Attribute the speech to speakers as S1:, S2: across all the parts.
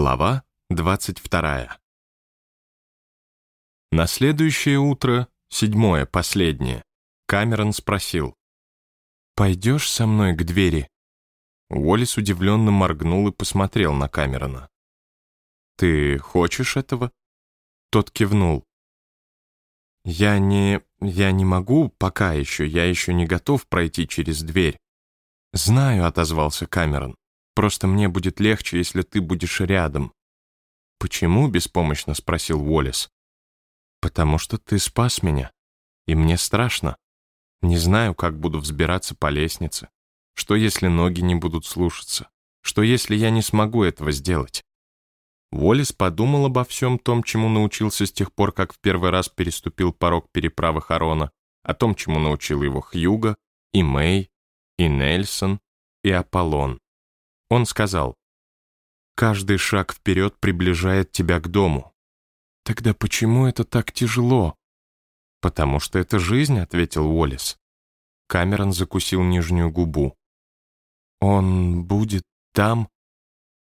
S1: Глава 22. На следующее утро, седьмое, последнее, Камерон спросил. «Пойдешь со мной к двери?» Уоллес удивленно моргнул и посмотрел на Камерона. «Ты хочешь этого?» Тот кивнул. «Я не... я не могу пока еще, я еще не готов пройти через дверь». «Знаю», — отозвался Камерон. «Просто мне будет легче, если ты будешь рядом». «Почему?» — беспомощно спросил Уоллес. «Потому что ты спас меня, и мне страшно. Не знаю, как буду взбираться по лестнице. Что, если ноги не будут слушаться? Что, если я не смогу этого сделать?» Уоллес подумал обо всем том, чему научился с тех пор, как в первый раз переступил порог переправы Харона, о том, чему научил его Хьюга, и Мэй, и Нельсон, и Аполлон. Он сказал, «Каждый шаг вперед приближает тебя к дому». «Тогда почему это так тяжело?» «Потому что это жизнь», — ответил Уоллес. Камерон закусил нижнюю губу. «Он будет там?»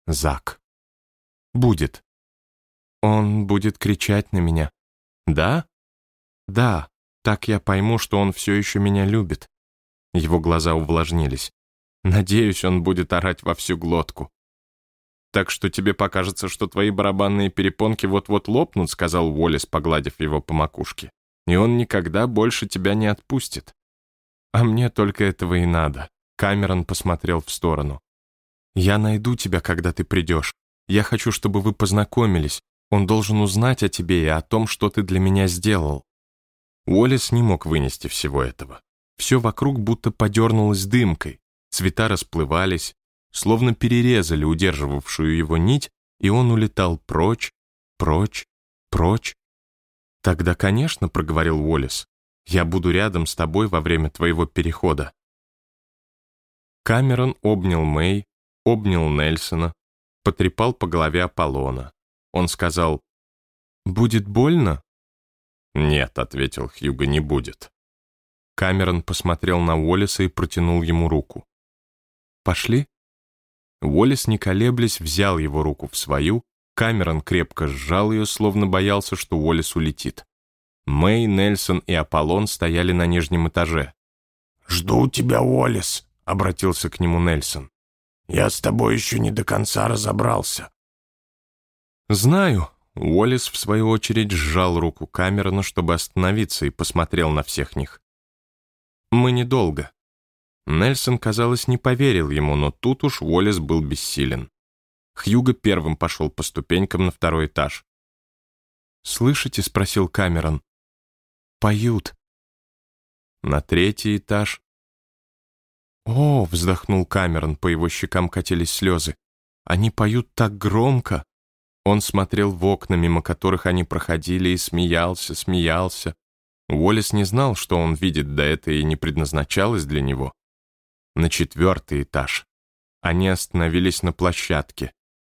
S1: «Зак». «Будет». «Он будет кричать на меня». «Да?» «Да, так я пойму, что он все еще меня любит». Его глаза увлажнились. «Надеюсь, он будет орать во всю глотку». «Так что тебе покажется, что твои барабанные перепонки вот-вот лопнут», сказал Уоллес, погладив его по макушке. «И он никогда больше тебя не отпустит». «А мне только этого и надо», — Камерон посмотрел в сторону. «Я найду тебя, когда ты придешь. Я хочу, чтобы вы познакомились. Он должен узнать о тебе и о том, что ты для меня сделал». Уоллес не мог вынести всего этого. Все вокруг будто подернулось дымкой, цвета расплывались, словно перерезали удерживавшую его нить, и он улетал прочь, прочь, прочь. «Тогда, конечно», — проговорил Уоллес, — «я буду рядом с тобой во время твоего перехода». Камерон обнял Мэй, обнял Нельсона, потрепал по голове Аполлона. Он сказал, «Будет больно?» «Нет», — ответил Хьюго, — «не будет». Камерон посмотрел на Уоллеса и протянул ему руку. «Пошли?» Уоллес, не колеблясь, взял его руку в свою, Камерон крепко сжал ее, словно боялся, что Уоллес улетит. Мэй, Нельсон и Аполлон стояли на нижнем этаже.
S2: «Жду тебя, Уоллес», — обратился к нему Нельсон. «Я с тобой еще не до конца разобрался».
S1: «Знаю», — Уоллес, в свою очередь, сжал руку Камерона, чтобы остановиться, и посмотрел на всех них. Мы недолго. Нельсон, казалось, не поверил ему, но тут уж Уоллес был бессилен. Хьюго первым пошел по ступенькам на второй этаж. «Слышите?» — спросил Камерон. «Поют». На третий этаж. «О!» — вздохнул Камерон, по его щекам катились слезы. «Они поют так громко!» Он смотрел в окна, мимо которых они проходили, и смеялся, смеялся. Уоллес не знал, что он видит, да это и не предназначалось для него. На четвертый этаж. Они остановились на площадке.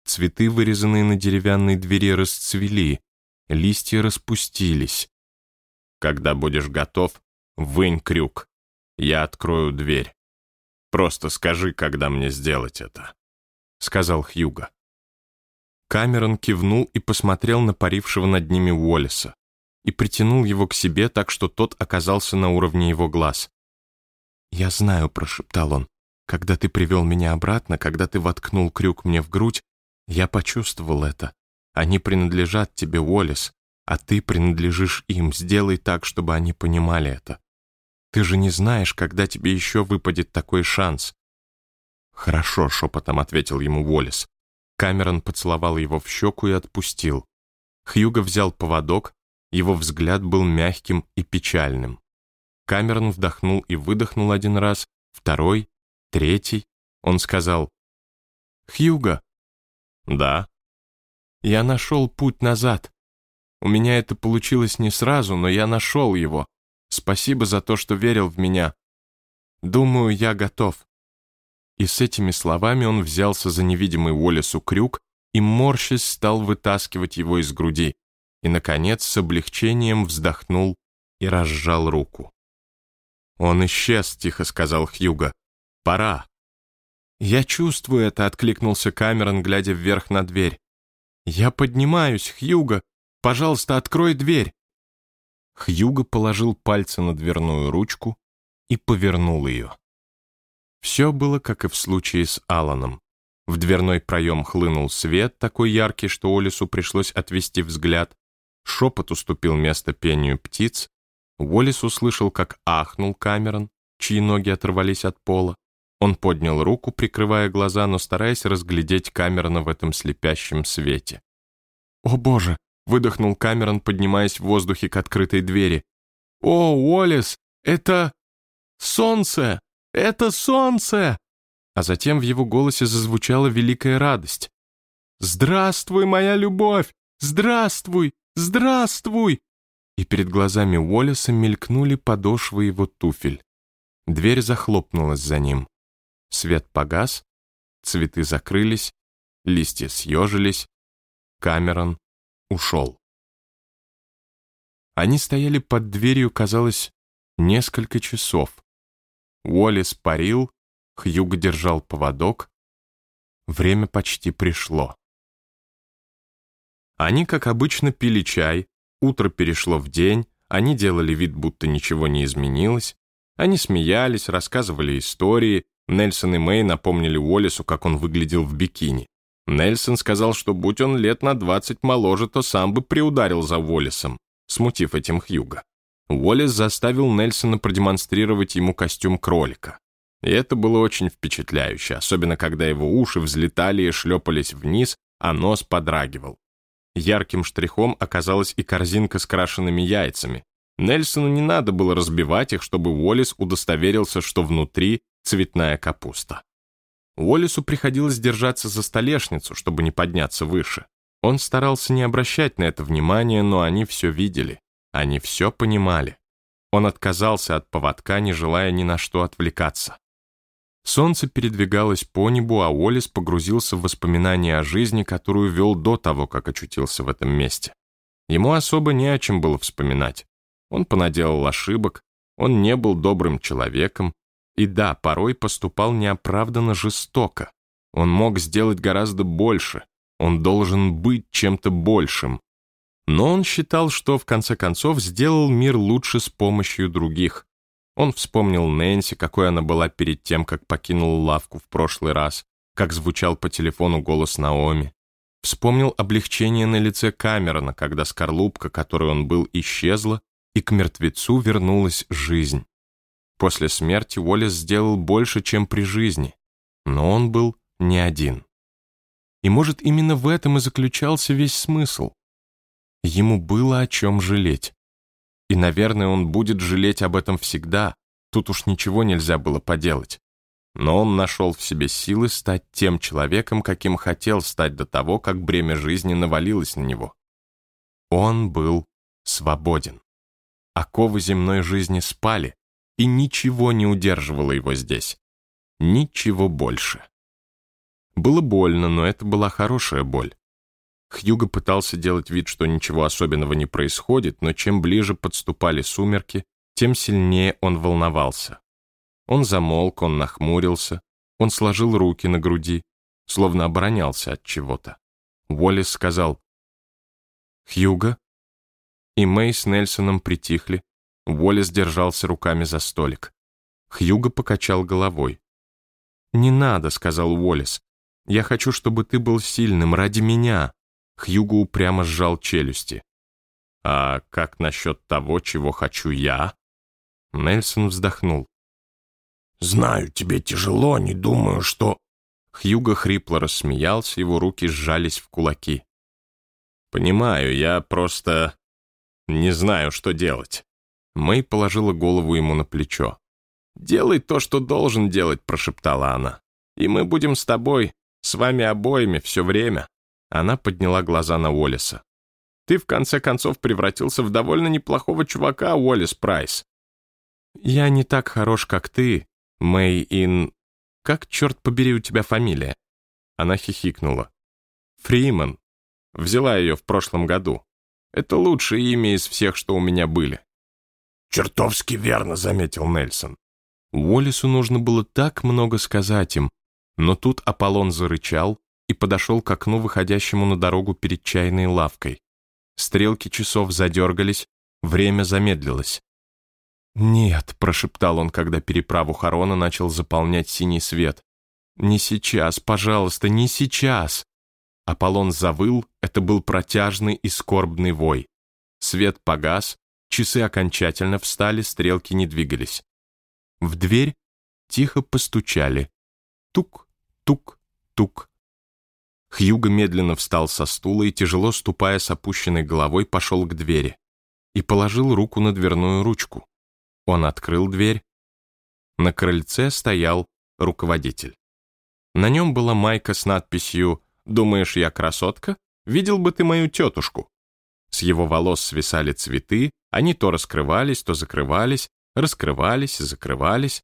S1: Цветы, вырезанные на деревянной двери, расцвели, листья распустились. Когда будешь готов, вынь крюк. Я открою дверь. Просто скажи, когда мне сделать это», — сказал Хьюго. Камерон кивнул и посмотрел на парившего над ними Уоллеса и притянул его к себе так, что тот оказался на уровне его глаз. «Я знаю», — прошептал он, — «когда ты привел меня обратно, когда ты воткнул крюк мне в грудь, я почувствовал это. Они принадлежат тебе, Уоллес, а ты принадлежишь им. Сделай так, чтобы они понимали это. Ты же не знаешь, когда тебе еще выпадет такой шанс». «Хорошо», — шепотом ответил ему Уоллес. Камерон поцеловал его в щеку и отпустил. Хьюго взял поводок, его взгляд был мягким и печальным. Камерон вдохнул и выдохнул один раз, второй, третий. Он сказал, «Хьюго». «Да». «Я нашел путь назад. У меня это получилось не сразу, но я нашел его. Спасибо за то, что верил в меня. Думаю, я готов». И с этими словами он взялся за невидимый Уоллесу крюк и, морщась, стал вытаскивать его из груди и, наконец, с облегчением вздохнул и разжал руку. «Он исчез», — тихо сказал Хьюго. «Пора». «Я чувствую это», — откликнулся Камерон, глядя вверх на дверь. «Я поднимаюсь, Хьюго! Пожалуйста, открой дверь!» Хьюго положил пальцы на дверную ручку и повернул ее. Все было, как и в случае с Аланом. В дверной проем хлынул свет, такой яркий, что Олису пришлось отвести взгляд. Шепот уступил место пению птиц. Уоллес услышал, как ахнул Камерон, чьи ноги оторвались от пола. Он поднял руку, прикрывая глаза, но стараясь разглядеть Камерона в этом слепящем свете. «О, Боже!» — выдохнул Камерон, поднимаясь в воздухе к открытой двери. «О, Уоллес, это... солнце! Это солнце!» А затем в его голосе зазвучала великая радость. «Здравствуй, моя любовь! Здравствуй! Здравствуй!» И перед глазами Уоллеса мелькнули подошвы его туфель. Дверь захлопнулась за ним. Свет погас, цветы закрылись, листья съежились. Камерон ушел. Они стояли под дверью, казалось, несколько часов. Уоллес парил, Хьюг держал поводок. Время почти пришло. Они, как обычно, пили чай, утро перешло в день, они делали вид, будто ничего не изменилось. Они смеялись, рассказывали истории, Нельсон и Мэй напомнили Уоллесу, как он выглядел в бикини. Нельсон сказал, что будь он лет на 20 моложе, то сам бы приударил за Уоллесом, смутив этим Хьюга. Уоллес заставил Нельсона продемонстрировать ему костюм кролика. И это было очень впечатляюще, особенно когда его уши взлетали и шлепались вниз, а нос подрагивал. Ярким штрихом оказалась и корзинка с крашенными яйцами. Нельсону не надо было разбивать их, чтобы Уоллес удостоверился, что внутри цветная капуста. Уоллесу приходилось держаться за столешницу, чтобы не подняться выше. Он старался не обращать на это внимания, но они все видели. Они все понимали. Он отказался от поводка, не желая ни на что отвлекаться. Солнце передвигалось по небу, а Уоллес погрузился в воспоминания о жизни, которую вел до того, как очутился в этом месте. Ему особо не о чем было вспоминать. Он понаделал ошибок, он не был добрым человеком, и да, порой поступал неоправданно жестоко. Он мог сделать гораздо больше. Он должен быть чем-то большим. Но он считал, что в конце концов сделал мир лучше с помощью других. Он вспомнил Нэнси, какой она была перед тем, как покинул лавку в прошлый раз, как звучал по телефону голос Наоми. Вспомнил облегчение на лице Камерона, когда скорлупка, которой он был, исчезла, и к мертвецу вернулась жизнь. После смерти Уоллес сделал больше, чем при жизни, но он был не один. И, может, именно в этом и заключался весь смысл. Ему было о чем жалеть. И, наверное, он будет жалеть об этом всегда, тут уж ничего нельзя было поделать. Но он нашел в себе силы стать тем человеком, каким хотел стать до того, как бремя жизни навалилось на него. Он был свободен. Оковы земной жизни спали, и ничего не удерживало его здесь. Ничего больше. Было больно, но это была хорошая боль. Хьюго пытался делать вид, что ничего особенного не происходит, но чем ближе подступали сумерки, тем сильнее он волновался. Он замолк, он нахмурился, он сложил руки на груди, словно оборонялся от чего-то. Уоллес сказал «Хьюго?» И Мэй с Нельсоном притихли, Уоллес держался руками за столик. Хьюго покачал головой. «Не надо», — сказал Уоллес. «Я хочу, чтобы ты был сильным ради меня». Хьюго упрямо сжал челюсти. «А как насчет того, чего хочу я?» Нельсон вздохнул.
S2: «Знаю, тебе тяжело, не думаю, что...»
S1: Хьюго хрипло рассмеялся, его руки сжались в кулаки. «Понимаю, я просто не знаю, что делать». Мэй положила голову ему на плечо. «Делай то, что должен делать», — прошептала она. «И мы будем с тобой, с вами обоими, все время». Она подняла глаза на Уоллеса. «Ты, в конце концов, превратился в довольно неплохого чувака, Уоллес Прайс». «Я не так хорош, как ты, Мэй Ин... Как, черт побери, у тебя фамилия?» Она хихикнула. «Фриман. Взяла ее в прошлом году. Это лучшее имя из всех, что у меня были.
S2: «Чертовски верно», — заметил Нельсон.
S1: Уоллесу нужно было так много сказать им, но тут Аполлон зарычал, и подошел к окну, выходящему на дорогу перед чайной лавкой. Стрелки часов задергались, время замедлилось. «Нет», — прошептал он, когда переправу Харона начал заполнять синий свет. «Не сейчас, пожалуйста, не сейчас!» Аполлон завыл, это был протяжный и скорбный вой. Свет погас, часы окончательно встали, стрелки не двигались. В дверь тихо постучали. Тук, тук, тук. Хьюго медленно встал со стула и, тяжело ступая с опущенной головой, пошел к двери и положил руку на дверную ручку. Он открыл дверь. На крыльце стоял руководитель. На нем была майка с надписью «Думаешь, я красотка? Видел бы ты мою тетушку». С его волос свисали цветы, они то раскрывались, то закрывались, раскрывались и закрывались.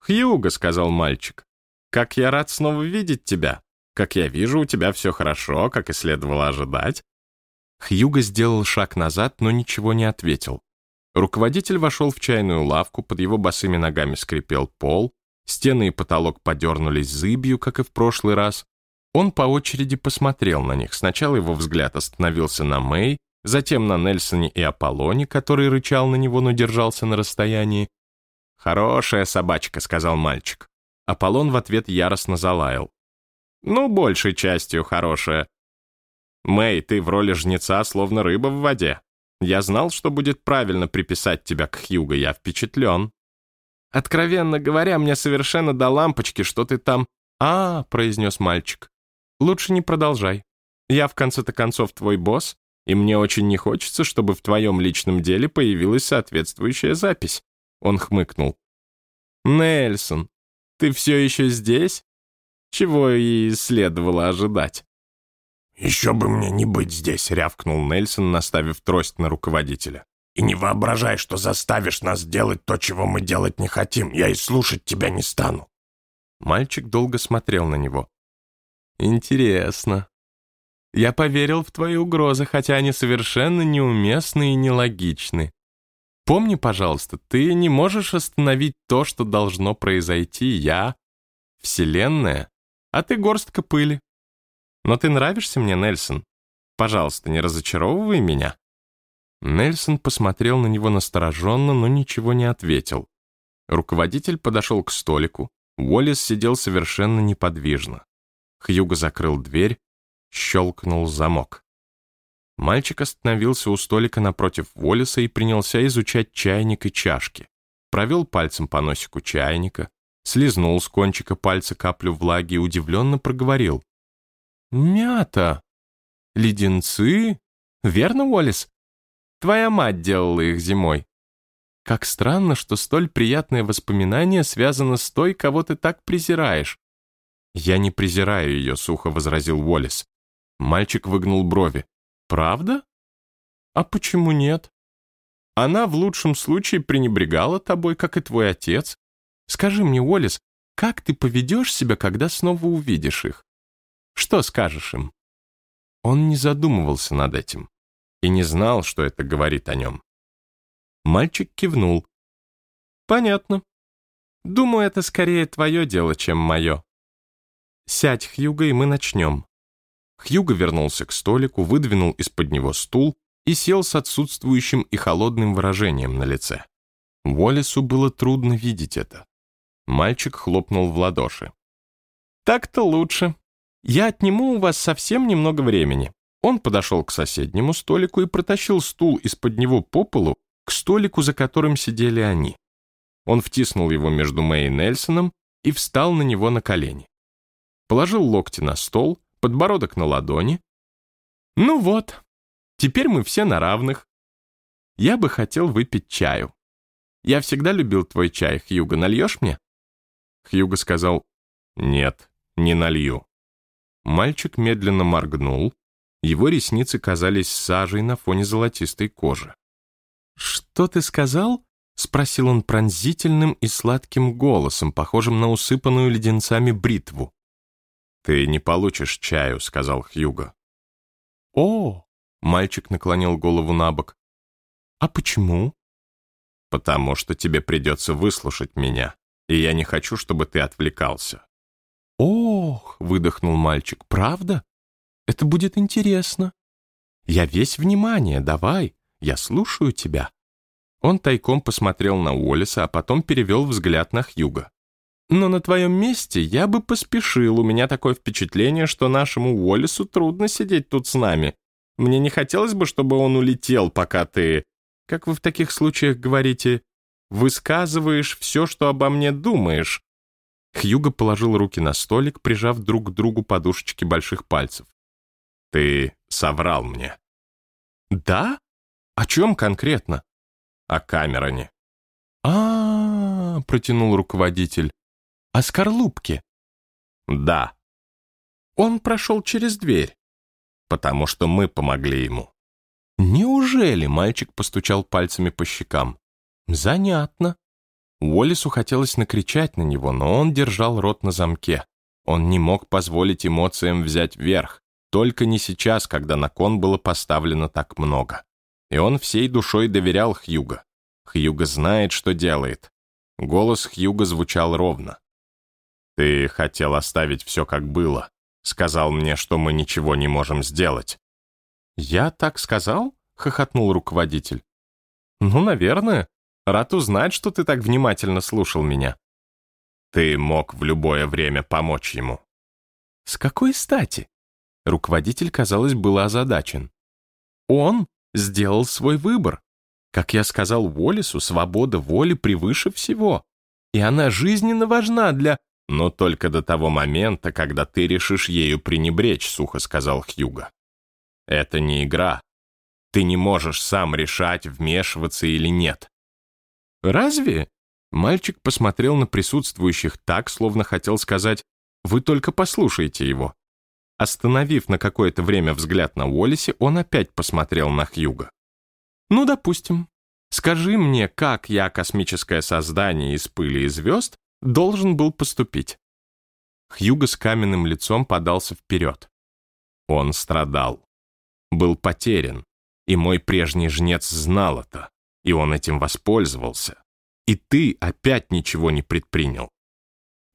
S1: «Хьюго», — сказал мальчик, — «как я рад снова видеть тебя. Как я вижу, у тебя все хорошо, как и следовало ожидать». Хьюго сделал шаг назад, но ничего не ответил. Руководитель вошел в чайную лавку, под его босыми ногами скрипел пол, стены и потолок подернулись зыбью, как и в прошлый раз. Он по очереди посмотрел на них. Сначала его взгляд остановился на Мэй, затем на Нельсоне и Аполлоне, который рычал на него, но держался на расстоянии. «Хорошая собачка», — сказал мальчик. Аполлон в ответ яростно залаял. «Ну, большей частью хорошая. Мэй, ты в роли жнеца, словно рыба в воде. Я знал, что будет правильно приписать тебя к Хьюго, я впечатлен. Откровенно говоря, мне совершенно до лампочки, что ты там... «А, — произнес мальчик, — лучше не продолжай. Я, в конце-то концов, твой босс, и мне очень не хочется, чтобы в твоем личном деле появилась соответствующая запись». Он хмыкнул. «Нельсон, ты все еще здесь? Чего и следовало ожидать».
S2: «Еще бы мне не быть здесь», — рявкнул Нельсон, наставив трость на руководителя. «И не воображай, что заставишь нас делать то, чего мы делать не хотим. Я и слушать тебя не стану».
S1: Мальчик долго смотрел на него. «Интересно. Я поверил в твои угрозы, хотя они совершенно неуместны и нелогичны. Помни, пожалуйста, ты не можешь остановить то, что должно произойти. Я — Вселенная, а ты горстка пыли. Но ты нравишься мне, Нельсон. Пожалуйста, не разочаровывай меня». Нельсон посмотрел на него настороженно, но ничего не ответил. Руководитель подошел к столику. Уоллес сидел совершенно неподвижно. Хьюго закрыл дверь, щелкнул замок. Мальчик остановился у столика напротив Уоллеса и принялся изучать чайник и чашки. Провел пальцем по носику чайника, слезнул с кончика пальца каплю влаги и удивленно проговорил. «Мята! Леденцы? Верно, Уоллес? Твоя мать делала их зимой. Как странно, что столь приятное воспоминание связано с той, кого ты так презираешь». «Я не презираю ее», — сухо возразил Уоллес. Мальчик выгнул брови. «Правда? А почему нет? Она в лучшем случае пренебрегала тобой, как и твой отец. Скажи мне, Уоллес, как ты поведешь себя, когда снова увидишь их? Что скажешь им?» Он не задумывался над этим и не знал, что это говорит о нем. Мальчик кивнул. «Понятно. Думаю, это скорее твое дело, чем мое. Сядь, Хьюго, и мы начнем». Хьюго вернулся к столику, выдвинул из-под него стул и сел с отсутствующим и холодным выражением на лице. Уоллесу было трудно видеть это. Мальчик хлопнул в ладоши. «Так-то лучше. «Я отниму у вас совсем немного времени». Он подошел к соседнему столику и протащил стул из-под него по полу к столику, за которым сидели они. Он втиснул его между Мэй и Нельсоном и встал на него на колени. Положил локти на стол, подбородок на ладони. «Ну вот, теперь мы все на равных. Я бы хотел выпить чаю. Я всегда любил твой чай, Хьюго, нальешь мне?» Хьюго сказал, «Нет, не налью». Мальчик медленно моргнул. Его ресницы казались сажей на фоне золотистой кожи. «Что ты сказал?» — спросил он пронзительным и сладким голосом, похожим на усыпанную леденцами бритву. «Ты не получишь чаю», — сказал Хьюго. «О!» — мальчик наклонил голову на бок. «А почему?» «Потому что тебе придется выслушать меня, и я не хочу, чтобы ты отвлекался». «Ох!» — выдохнул мальчик. «Правда? Это будет интересно. Я весь внимание, давай, я слушаю тебя». Он тайком посмотрел на Уоллеса, а потом перевел взгляд на Хьюга. «Но на твоем месте я бы поспешил. У меня такое впечатление, что нашему Уоллесу трудно сидеть тут с нами. Мне не хотелось бы, чтобы он улетел, пока ты, как вы в таких случаях говорите, высказываешь все, что обо мне думаешь». Хьюго положил руки на столик, прижав друг к другу подушечки больших пальцев.
S2: «Ты соврал мне».
S1: «Да? О чем конкретно?»
S2: «О Камероне».
S1: А, -а, -а протянул руководитель. «О скорлупке?»
S2: «Да».
S1: «Он прошел через дверь?»
S2: «Потому что мы помогли ему».
S1: «Неужели?» — мальчик постучал пальцами по щекам. «Занятно». Уоллесу хотелось накричать на него, но он держал рот на замке. Он не мог позволить эмоциям взять верх, только не сейчас, когда на кон было поставлено так много. И он всей душой доверял Хьюга. Хьюга знает, что делает. Голос Хьюга звучал ровно.
S2: «Ты хотел оставить все как было. Сказал мне, что мы ничего не можем сделать».
S1: «Я так сказал?» — хохотнул руководитель. «Ну, наверное. Рад узнать, что ты так внимательно слушал меня».
S2: «Ты мог в любое время помочь ему».
S1: «С какой стати?» Руководитель, казалось, был озадачен. «Он сделал свой выбор. Как я сказал Уоллесу, свобода воли превыше всего. И она жизненно важна для...»
S2: «Но только до того момента, когда ты решишь ею пренебречь», — сухо сказал Хьюга. «Это не игра. Ты не можешь сам решать, вмешиваться или нет.
S1: «Разве?» Мальчик посмотрел на присутствующих так, словно хотел сказать «Вы только послушайте его». Остановив на какое-то время взгляд на Уоллесе, он опять посмотрел на Хьюга. «Ну, допустим. Скажи мне, как я, космическое создание из пыли и звезд, должен был поступить?» Хьюго с каменным лицом подался вперед.
S2: Он страдал. Был потерян. И мой прежний жнец знал это и он этим воспользовался. И ты опять ничего не предпринял.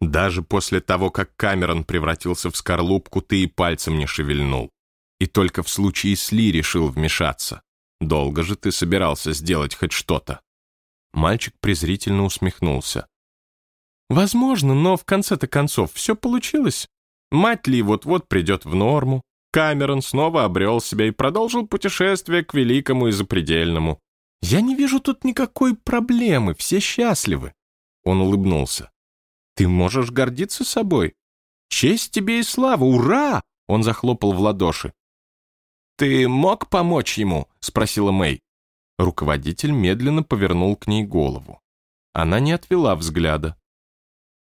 S2: Даже после того, как Камерон превратился в скорлупку, ты и пальцем не шевельнул. И только в случае с Ли решил вмешаться. Долго же ты собирался сделать хоть что-то?»
S1: Мальчик презрительно усмехнулся. «Возможно, но в конце-то концов все получилось. Мать Ли вот-вот придет в норму. Камерон снова обрел себя и продолжил путешествие к великому и запредельному. «Я не вижу тут никакой проблемы, все счастливы». Он улыбнулся. «Ты можешь гордиться собой. Честь тебе и слава, ура!» Он захлопал в ладоши. «Ты мог помочь ему?» — спросила Мэй. Руководитель медленно повернул к ней голову. Она не отвела взгляда.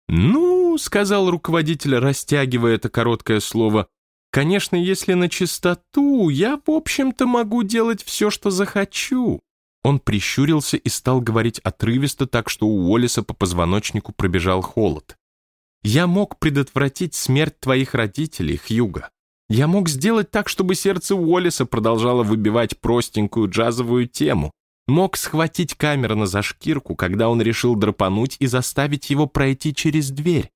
S1: «Ну», — сказал руководитель, растягивая это короткое слово, «конечно, если на чистоту, я, в общем-то, могу делать все, что захочу. Он прищурился и стал говорить отрывисто, так что у Уоллеса по позвоночнику пробежал холод. «Я мог предотвратить смерть твоих родителей, Хьюга. Я мог сделать так, чтобы сердце Уоллеса продолжало выбивать простенькую джазовую тему. Мог схватить Камерона за шкирку, когда он решил драпануть и заставить его пройти через дверь.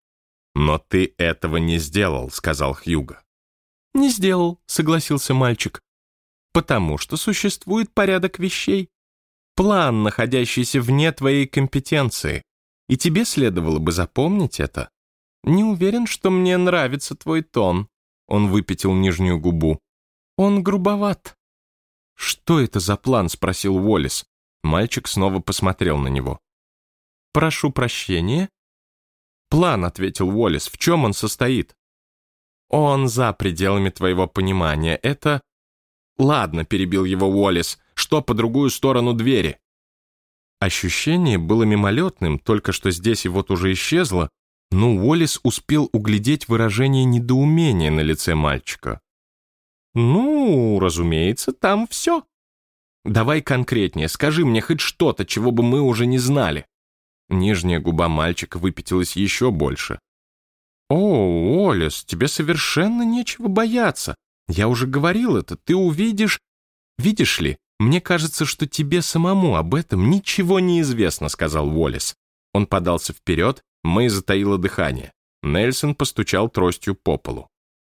S2: «Но ты этого не сделал», — сказал Хьюга.
S1: «Не сделал», — согласился мальчик. «Потому что существует порядок вещей план, находящийся вне твоей компетенции, и тебе следовало бы запомнить это. Не уверен, что мне нравится твой тон. Он выпятил нижнюю губу. Он грубоват. Что это за план? спросил Уоллес. Мальчик снова посмотрел на него. Прошу прощения. План, ответил Уоллес. В чем он состоит? Он за пределами твоего понимания. Это... Ладно, перебил его Уоллес что по другую сторону двери. Ощущение было мимолетным, только что здесь и вот уже исчезло, но Уоллес успел углядеть выражение недоумения на лице мальчика. «Ну, разумеется, там все. Давай конкретнее, скажи мне хоть что-то, чего бы мы уже не знали». Нижняя губа мальчика выпятилась еще больше. «О, Уоллес, тебе совершенно нечего бояться. Я уже говорил это, ты увидишь... Видишь ли, «Мне кажется, что тебе самому об этом ничего не известно», — сказал Уоллес. Он подался вперед, Мэй затаила дыхание. Нельсон постучал тростью по полу.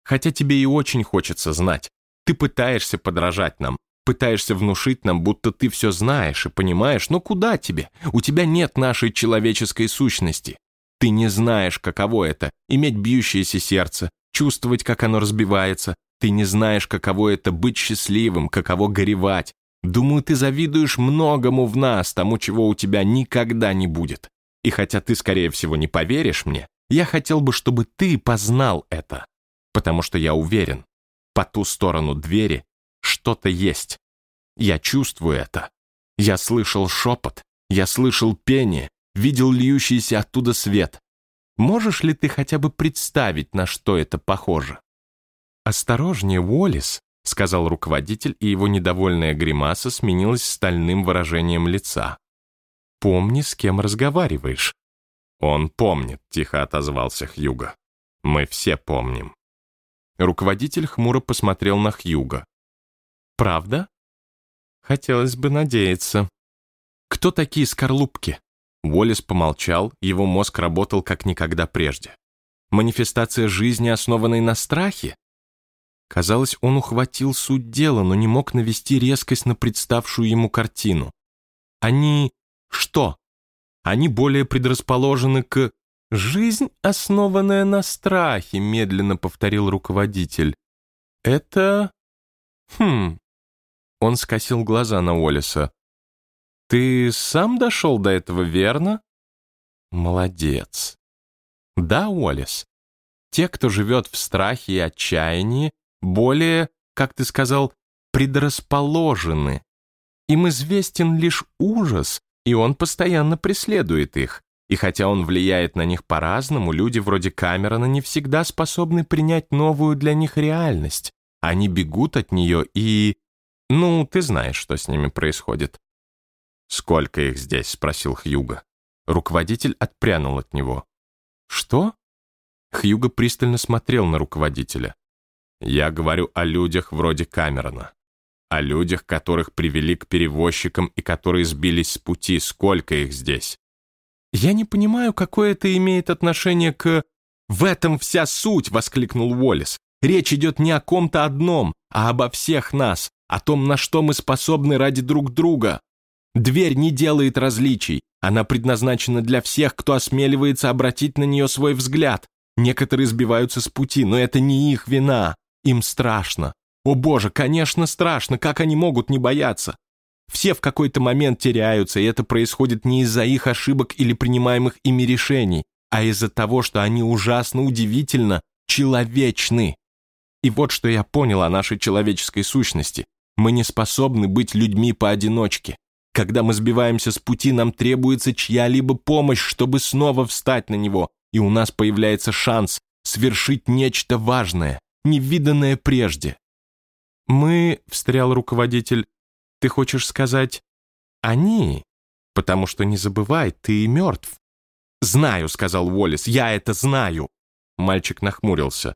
S1: «Хотя тебе и очень хочется знать. Ты пытаешься подражать нам, пытаешься внушить нам, будто ты все знаешь и понимаешь, но куда тебе? У тебя нет нашей человеческой сущности. Ты не знаешь, каково это — иметь бьющееся сердце, чувствовать, как оно разбивается. Ты не знаешь, каково это — быть счастливым, каково горевать. Думаю, ты завидуешь многому в нас, тому, чего у тебя никогда не будет. И хотя ты, скорее всего, не поверишь мне, я хотел бы, чтобы ты познал это. Потому что я уверен, по ту сторону двери что-то есть. Я чувствую это. Я слышал шепот, я слышал пение, видел льющийся оттуда свет. Можешь ли ты хотя бы представить, на что это похоже? «Осторожнее, Уоллес», — сказал руководитель, и его недовольная гримаса сменилась стальным выражением лица. «Помни, с кем разговариваешь».
S2: «Он помнит», — тихо отозвался Хьюго. «Мы все помним».
S1: Руководитель хмуро посмотрел на Хьюга. «Правда?» «Хотелось бы надеяться». «Кто такие скорлупки?» Уоллес помолчал, его мозг работал как никогда прежде. «Манифестация жизни, основанной на страхе?» Казалось, он ухватил суть дела, но не мог навести резкость на представшую ему картину. «Они что? Они более предрасположены к «Жизнь, основанная на страхе», — медленно повторил руководитель. «Это... Хм...» Он скосил глаза на Уоллеса. «Ты сам дошел до этого, верно?» «Молодец». «Да, Уоллес. Те, кто живет в страхе и отчаянии, более, как ты сказал, предрасположены. Им известен лишь ужас, и он постоянно преследует их. И хотя он влияет на них по-разному, люди вроде Камерона не всегда способны принять новую для них реальность. Они бегут от нее и... Ну, ты знаешь, что с ними происходит.
S2: «Сколько их здесь?» — спросил Хьюго.
S1: Руководитель отпрянул от него. «Что?» Хьюго пристально смотрел на руководителя.
S2: «Я говорю о людях вроде Камерона. О людях, которых привели к перевозчикам и которые сбились с пути. Сколько их здесь?»
S1: «Я не понимаю, какое это имеет отношение к...» «В этом вся суть!» — воскликнул Уоллес. «Речь идет не о ком-то одном, а обо всех нас, о том, на что мы способны ради друг друга. Дверь не делает различий, она предназначена для всех, кто осмеливается обратить на нее свой взгляд. Некоторые сбиваются с пути, но это не их вина. Им страшно. О боже, конечно, страшно, как они могут не бояться? Все в какой-то момент теряются, и это происходит не из-за их ошибок или принимаемых ими решений, а из-за того, что они ужасно удивительно человечны. И вот что я понял о нашей человеческой сущности. Мы не способны быть людьми поодиночке. Когда мы сбиваемся с пути, нам требуется чья-либо помощь, чтобы снова встать на него, и у нас появляется шанс свершить нечто важное, невиданное прежде. «Мы», — встрял руководитель, ты хочешь сказать «они», потому что, не забывай, ты и мертв. «Знаю», — сказал Уоллес, — «я это знаю». Мальчик нахмурился.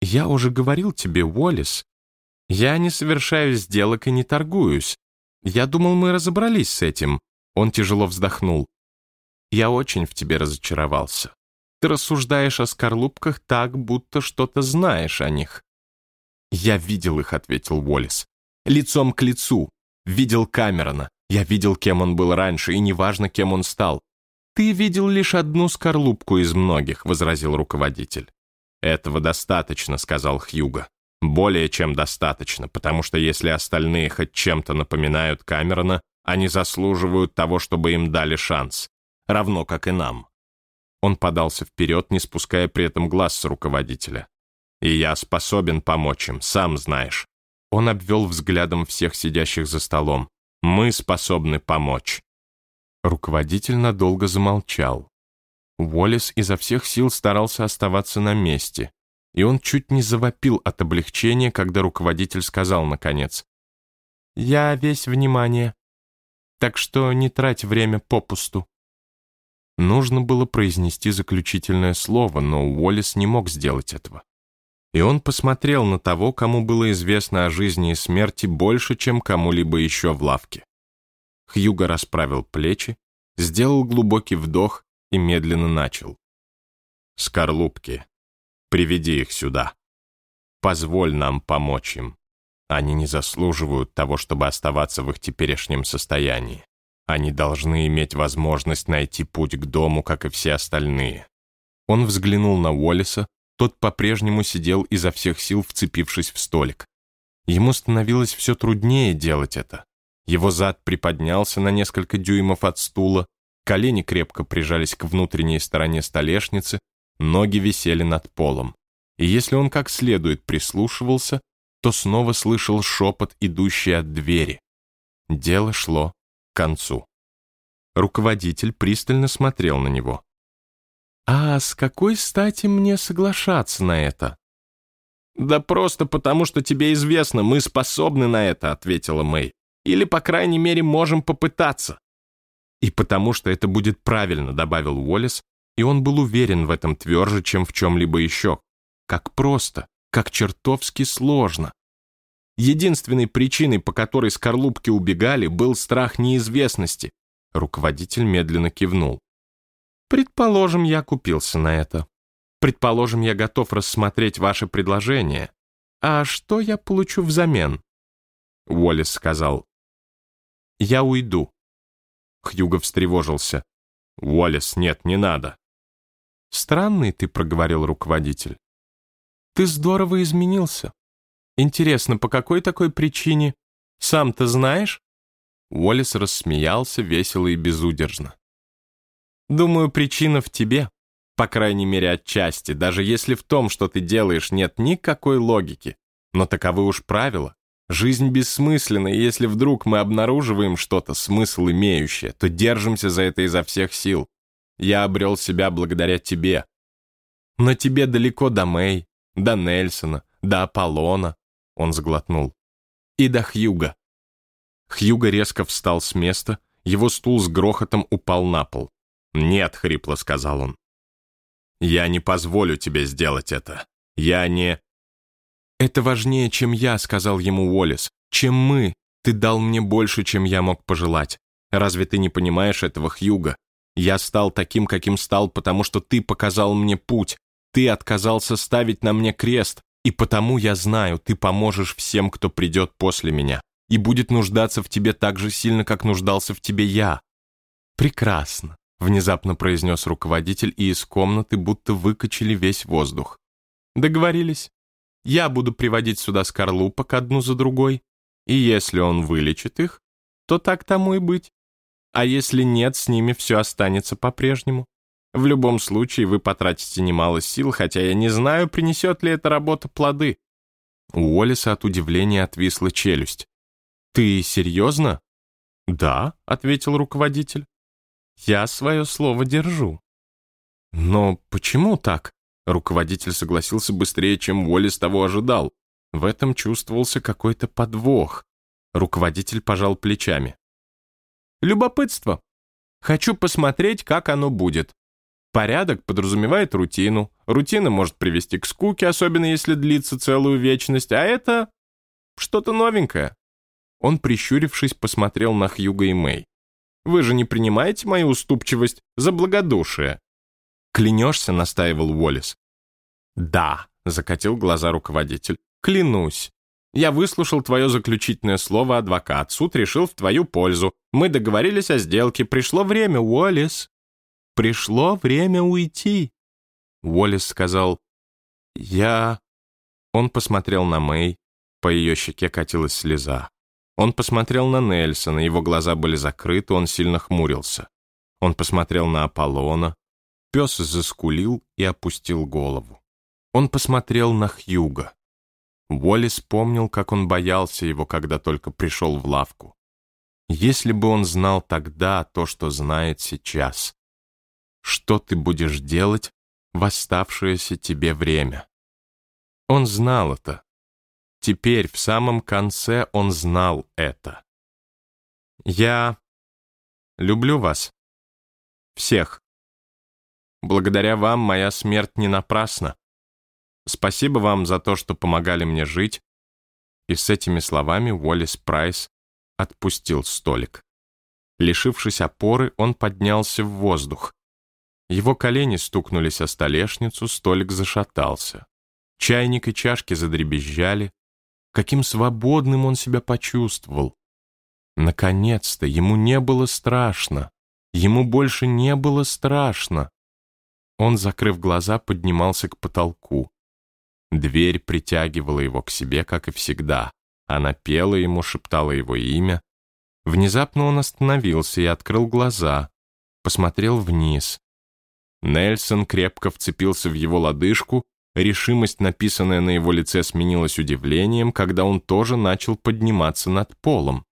S1: «Я уже говорил тебе, Уоллес, я не совершаю сделок и не торгуюсь. Я думал, мы разобрались с этим». Он тяжело вздохнул. «Я очень в тебе разочаровался. Ты рассуждаешь о скорлупках так, будто что-то знаешь о них». «Я видел их», — ответил Уоллес. «Лицом к лицу. Видел Камерона. Я видел, кем он был раньше, и неважно, кем он стал. «Ты видел лишь одну скорлупку из многих», — возразил руководитель.
S2: «Этого достаточно», — сказал Хьюго. «Более чем достаточно, потому что если остальные хоть чем-то напоминают Камерона, они заслуживают того, чтобы им дали шанс. Равно как и нам». Он подался вперед, не спуская при этом глаз с руководителя. «И я способен помочь им, сам знаешь. Он обвел взглядом всех сидящих за столом. «Мы способны помочь».
S1: Руководитель надолго замолчал. Уоллес изо всех сил старался оставаться на месте, и он чуть не завопил от облегчения, когда руководитель сказал наконец. «Я весь внимание, так что не трать время попусту». Нужно было произнести заключительное слово, но Уоллес не мог сделать этого и он посмотрел на того, кому было известно о жизни и смерти больше, чем кому-либо еще в лавке. Хьюго расправил плечи, сделал глубокий вдох и медленно начал.
S2: «Скорлупки, приведи их сюда. Позволь нам помочь им. Они не заслуживают того, чтобы оставаться в их теперешнем состоянии. Они должны иметь возможность найти путь к дому, как и все остальные». Он взглянул на Уоллеса, тот по-прежнему сидел изо всех сил, вцепившись в столик. Ему становилось все труднее делать это. Его зад приподнялся на несколько дюймов от стула, колени крепко прижались к внутренней стороне столешницы, ноги висели над полом. И если он как следует прислушивался, то снова слышал шепот, идущий от двери. Дело шло концу. Руководитель пристально смотрел на него. «А с какой стати мне соглашаться на это?» «Да просто потому, что тебе известно, мы способны на это», — ответила Мэй. «Или, по крайней мере, можем попытаться». «И потому, что это будет правильно», — добавил Уоллес, и он был уверен в этом тверже, чем в чем-либо еще. Как просто, как чертовски сложно. Единственной причиной, по которой скорлупки убегали, был страх неизвестности. Руководитель медленно кивнул. «Предположим, я купился на это. Предположим, я готов рассмотреть ваше предложение. А что я получу взамен?» Уоллес сказал. «Я уйду». Хьюго встревожился. «Уоллес, нет, не надо». «Странный ты», — проговорил руководитель. «Ты здорово изменился. Интересно, по какой такой причине? Сам-то знаешь?» Уоллес рассмеялся весело и безудержно. «Думаю, причина в тебе. По крайней мере, отчасти, даже если в том, что ты делаешь, нет никакой логики. Но таковы уж правила. Жизнь бессмысленна, и если вдруг мы обнаруживаем что-то, смысл имеющее, то держимся за это изо всех сил. Я обрел себя благодаря тебе. Но тебе далеко до Мэй, до Нельсона, до Аполлона, он сглотнул, и до Хьюга. Хьюга резко встал с места, его стул с грохотом упал на пол. «Нет», — хрипло сказал он, я не позволю тебе сделать это. Я не...» «Это важнее, чем я», — сказал ему Уоллес. «Чем мы. Ты дал мне больше, чем я мог пожелать. Разве ты не понимаешь этого, Хьюга? Я стал таким, каким стал, потому что ты показал мне путь. Ты отказался ставить на мне крест, и потому я знаю, ты поможешь всем, кто придет после меня, и будет нуждаться в тебе так же сильно, как нуждался в тебе я. Прекрасно внезапно произнес руководитель, и из комнаты будто выкачали весь воздух. Договорились. Я буду приводить сюда скорлупок одну за другой, и если он вылечит их, то так тому и быть. А если нет, с ними все останется по-прежнему. В любом случае вы потратите немало сил, хотя я не знаю, принесет ли эта работа плоды. У Уоллеса от удивления отвисла челюсть. «Ты серьезно?» «Да», — ответил руководитель. Я свое слово держу. Но почему так? Руководитель согласился быстрее, чем Уоллес того ожидал. В этом чувствовался какой-то подвох. Руководитель пожал плечами. Любопытство. Хочу посмотреть, как оно будет. Порядок подразумевает рутину. Рутина может привести к скуке, особенно если длится целую вечность, а это что-то новенькое. Он, прищурившись, посмотрел на Хьюга и Мэй. Вы же не принимаете мою уступчивость за благодушие?» «Клянешься?» — настаивал Уоллес. «Да», — закатил глаза руководитель. «Клянусь. Я выслушал твое заключительное слово, адвокат. Суд решил в твою пользу. Мы договорились о сделке. Пришло время, Уоллес. Пришло время уйти». Уоллес сказал, «Я...» Он посмотрел на Мэй. По ее щеке катилась слеза. Он посмотрел на Нельсона, его глаза были закрыты, он сильно хмурился. Он посмотрел на Аполлона. Пес заскулил и опустил голову. Он посмотрел на Хьюга. Уоллес помнил, как он боялся его, когда только пришел в лавку. Если бы он знал тогда то, что знает сейчас. Что ты будешь делать в оставшееся тебе время? Он знал это, Теперь, в самом конце, он знал это. «Я люблю вас. Всех. Благодаря вам моя смерть не напрасна. Спасибо вам за то, что помогали мне жить». И с этими словами Уоллес Прайс отпустил столик. Лишившись опоры, он поднялся в воздух.
S1: Его колени стукнулись о столешницу, столик зашатался. Чайник и чашки задребезжали. Каким свободным он себя почувствовал. Наконец-то ему не было страшно. Ему больше не было страшно. Он, закрыв глаза, поднимался к потолку. Дверь притягивала его к себе, как и всегда. Она пела ему, шептала его имя. Внезапно он остановился и открыл глаза, посмотрел вниз. Нельсон крепко вцепился в его лодыжку, решимость, написанная на его лице, сменилась удивлением, когда он тоже начал подниматься над полом.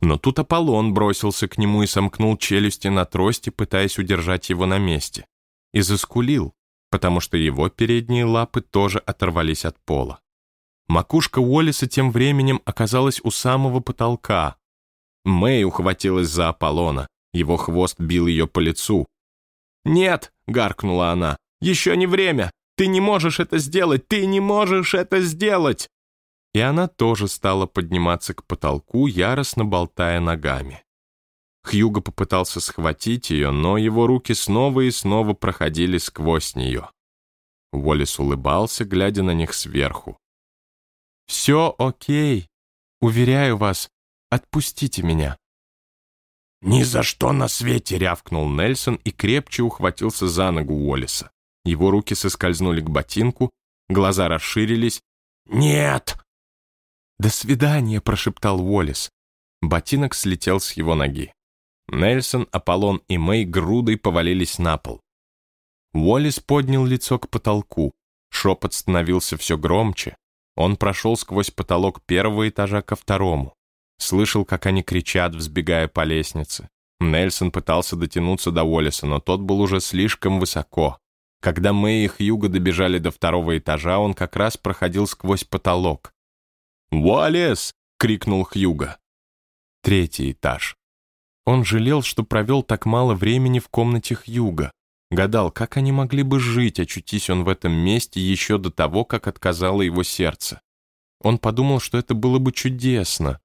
S1: Но тут Аполлон бросился к нему и сомкнул челюсти на трости, пытаясь удержать его на месте. И заскулил, потому что его передние лапы тоже оторвались от пола. Макушка Уоллиса тем временем оказалась у самого потолка. Мэй ухватилась за Аполлона, его хвост бил ее по лицу. «Нет!» — гаркнула она. «Еще не время! Ты не можешь это сделать! Ты не можешь это сделать!» И она тоже стала подниматься к потолку, яростно болтая ногами. Хьюго попытался схватить ее, но его руки снова и снова проходили сквозь нее. Уоллес улыбался, глядя на них сверху. «Все окей. Уверяю вас, отпустите меня».
S2: «Ни за что на свете!»
S1: — рявкнул Нельсон и крепче ухватился за ногу Уоллеса. Его руки соскользнули к ботинку, глаза расширились.
S2: «Нет!»
S1: «До свидания!» — прошептал Уоллес. Ботинок слетел с его ноги. Нельсон, Аполлон и Мэй грудой повалились на пол. Уоллес поднял лицо к потолку. Шепот становился все громче. Он прошел сквозь потолок первого этажа ко второму. Слышал, как они кричат, взбегая по лестнице. Нельсон пытался дотянуться до Уоллеса, но тот был уже слишком высоко. Когда Мэй и Хьюго добежали до второго этажа, он как раз проходил сквозь потолок. «Уоллес!» — крикнул Хьюго. Третий этаж. Он жалел, что провел так мало времени в комнате Хьюга. Гадал, как они могли бы жить, очутись он в этом месте еще до того, как отказало его сердце. Он подумал, что это было бы чудесно.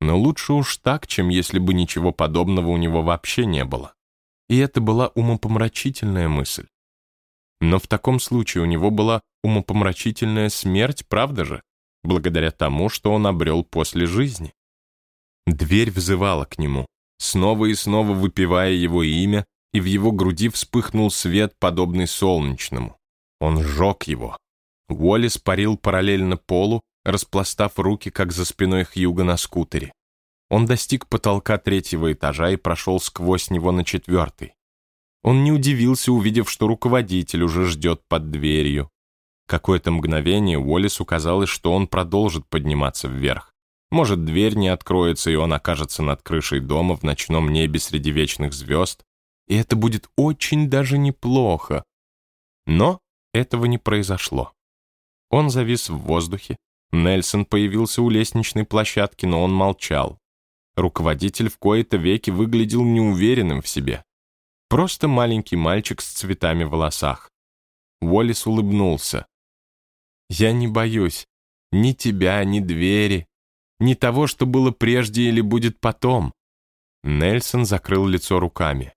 S1: Но лучше уж так, чем если бы ничего подобного у него вообще не было. И это была умопомрачительная мысль. Но в таком случае у него была умопомрачительная смерть, правда же? Благодаря тому, что он обрел после жизни. Дверь взывала к нему снова и снова выпивая его имя, и в его груди вспыхнул свет, подобный солнечному. Он сжег его. Уоллес парил параллельно полу, распластав руки, как за спиной Хьюга на скутере. Он достиг потолка третьего этажа и прошел сквозь него на четвертый. Он не удивился, увидев, что руководитель уже ждет под дверью. Какое-то мгновение Уоллесу казалось, что он продолжит подниматься вверх. Может, дверь не откроется, и он окажется над крышей дома в ночном небе среди вечных звезд, и это будет очень даже неплохо. Но этого не произошло. Он завис в воздухе, Нельсон появился у лестничной площадки, но он молчал. Руководитель в кои-то веки выглядел неуверенным в себе. Просто маленький мальчик с цветами в волосах. Уоллес улыбнулся. «Я не боюсь ни тебя, ни двери, не того, что было прежде или будет потом. Нельсон закрыл лицо руками.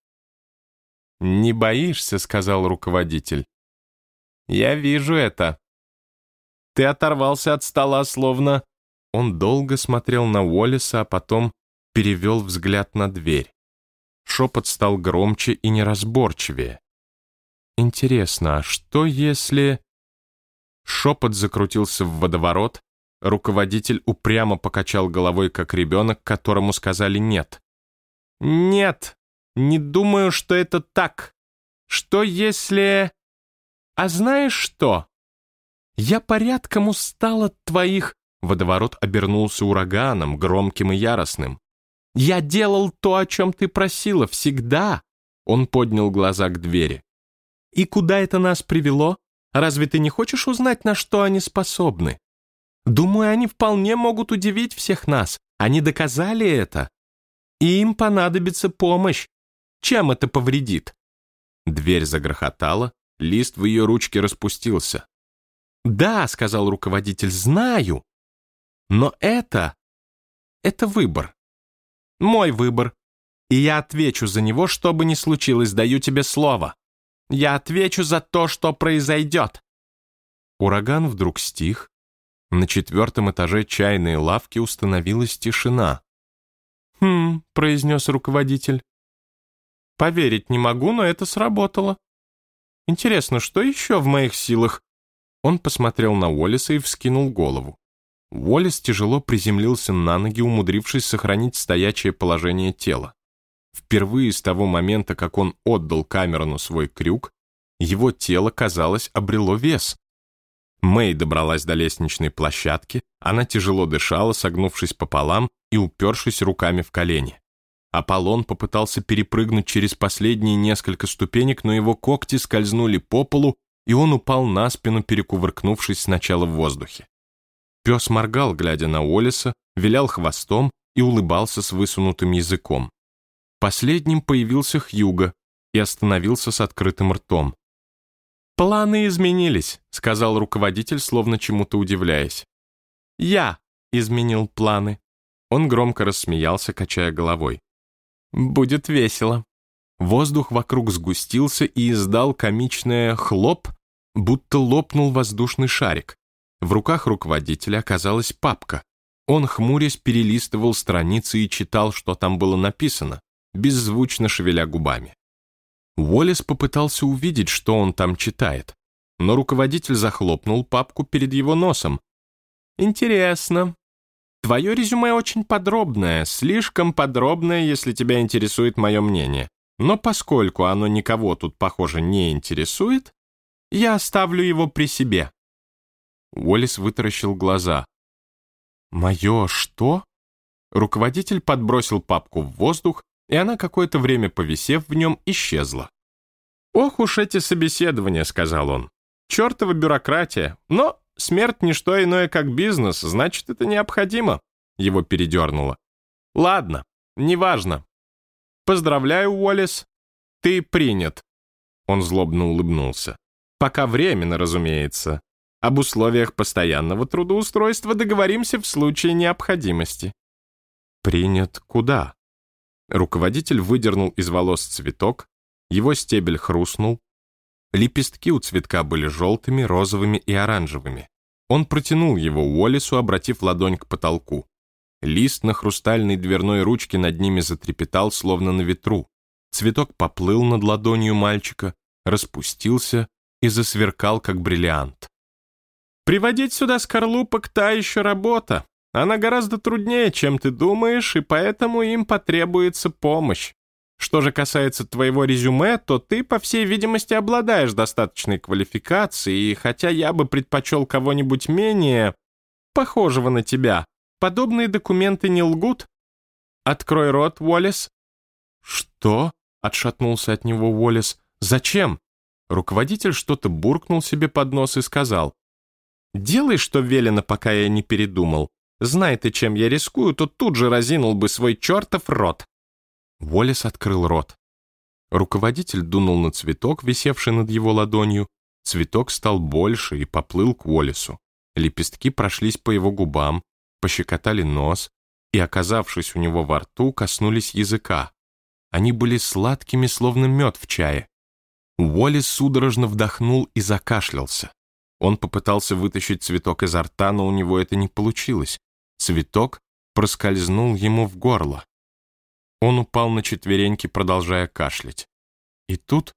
S1: «Не боишься?» — сказал руководитель. «Я вижу это. Ты оторвался от стола, словно...» Он долго смотрел на Уоллеса, а потом перевел взгляд на дверь. Шепот стал громче и неразборчивее. «Интересно, а что если...» Шепот закрутился в водоворот, Руководитель упрямо покачал головой, как ребенок, которому сказали «нет». «Нет, не думаю, что это так. Что если...» «А знаешь что? Я порядком устал от твоих...» Водоворот обернулся ураганом, громким и яростным. «Я делал то, о чем ты просила, всегда!» Он поднял глаза к двери. «И куда это нас привело? Разве ты не хочешь узнать, на что они способны? Думаю, они вполне могут удивить всех нас. Они доказали это. И им понадобится помощь. Чем это повредит?» Дверь загрохотала, лист в ее ручке распустился. «Да», — сказал руководитель, — «знаю. Но это... это выбор. Мой выбор. И я отвечу за него, что бы ни случилось, даю тебе слово.
S2: Я отвечу за то, что произойдет!»
S1: Ураган вдруг стих. На четвертом этаже чайной лавки установилась тишина. «Хм», — произнес руководитель. «Поверить не могу, но это сработало. Интересно, что еще в моих силах?» Он посмотрел на Уоллиса и вскинул голову. Уоллес тяжело приземлился на ноги, умудрившись сохранить стоячее положение тела. Впервые с того момента, как он отдал Камерону свой крюк, его тело, казалось, обрело вес. Мэй добралась до лестничной площадки, она тяжело дышала, согнувшись пополам и упершись руками в колени. Аполлон попытался перепрыгнуть через последние несколько ступенек, но его когти скользнули по полу, и он упал на спину, перекувыркнувшись сначала в воздухе. Пес моргал, глядя на Олиса, вилял хвостом и улыбался с высунутым языком. Последним появился Хьюго и остановился с открытым ртом. «Планы изменились», — сказал руководитель, словно чему-то удивляясь. «Я изменил планы». Он громко рассмеялся, качая головой. «Будет весело». Воздух вокруг сгустился и издал комичное «хлоп», будто лопнул воздушный шарик. В руках руководителя оказалась папка. Он, хмурясь, перелистывал страницы и читал, что там было написано, беззвучно шевеля губами. Уоллес попытался увидеть, что он там читает, но руководитель захлопнул папку перед его носом. «Интересно. Твое резюме очень подробное, слишком подробное, если тебя интересует мое мнение. Но поскольку оно никого тут, похоже, не интересует, я оставлю его при себе. Уоллес вытаращил глаза. «Мое что?» Руководитель подбросил папку в воздух, и она, какое-то время повисев в нем, исчезла. «Ох уж эти собеседования», — сказал он. «Чертова бюрократия. Но смерть — не что иное, как бизнес, значит, это необходимо». Его передернуло. «Ладно, неважно. Поздравляю, Уоллес. Ты принят». Он злобно улыбнулся. «Пока временно, разумеется. Об условиях постоянного трудоустройства договоримся в случае необходимости». «Принят куда?» Руководитель выдернул из волос цветок, его стебель хрустнул. Лепестки у цветка были желтыми, розовыми и оранжевыми. Он протянул его Уоллесу, обратив ладонь к потолку. Лист на хрустальной дверной ручке над ними затрепетал, словно на ветру. Цветок поплыл над ладонью мальчика, распустился и засверкал, как бриллиант. Приводить сюда скорлупок та еще работа. Она гораздо труднее, чем ты думаешь, и поэтому им потребуется помощь. Что же касается твоего резюме, то ты, по всей видимости, обладаешь достаточной квалификацией, и хотя я бы предпочел кого-нибудь менее похожего на тебя, подобные документы не лгут. Открой рот, Уоллес. Что? Отшатнулся от него Уоллес. Зачем? Руководитель что-то буркнул себе под нос и сказал. Делай, что велено, пока я не передумал. Знай ты, чем я рискую, то тут же разинул бы свой чертов рот». Уоллес открыл рот. Руководитель дунул на цветок, висевший над его ладонью. Цветок стал больше и поплыл к Уоллесу. Лепестки прошлись по его губам, пощекотали нос и, оказавшись у него во рту, коснулись языка. Они были сладкими, словно мед в чае. Уоллес судорожно вдохнул и закашлялся. Он попытался вытащить цветок изо рта, но у него это не получилось. Цветок проскользнул ему в горло. Он упал на четвереньки, продолжая кашлять. И тут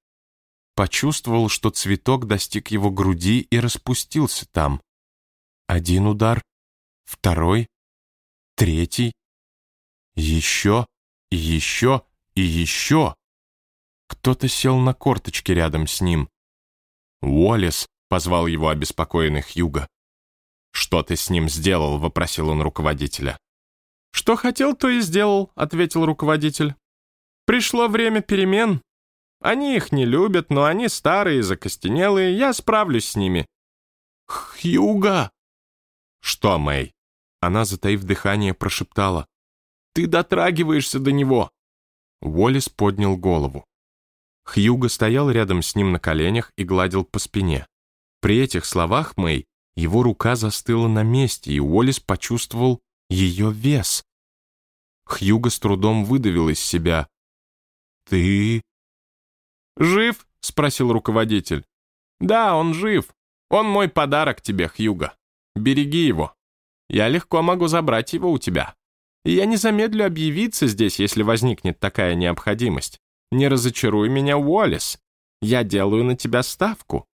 S1: почувствовал, что цветок достиг его груди и распустился там. Один удар, второй, третий, еще и еще и еще. Кто-то сел на корточки рядом с ним. Уоллес — позвал его обеспокоенный Хьюго. «Что ты с ним сделал?» — вопросил он руководителя. «Что хотел, то и сделал», — ответил руководитель. «Пришло время перемен. Они их не любят, но они старые, закостенелые, я справлюсь с ними». «Хьюго!» «Что, Мэй?» Она, затаив дыхание, прошептала. «Ты дотрагиваешься до него!» Уоллес поднял голову. Хьюго стоял рядом с ним на коленях и гладил по спине. При этих словах Мэй его рука застыла на месте, и Уоллес почувствовал ее вес. Хьюго с трудом выдавил из себя. «Ты...» «Жив?» — спросил руководитель. «Да, он жив. Он мой подарок тебе, Хьюго. Береги его. Я легко могу забрать его у тебя. И я не замедлю объявиться здесь, если возникнет такая необходимость. Не разочаруй меня, Уоллес. Я делаю на тебя ставку.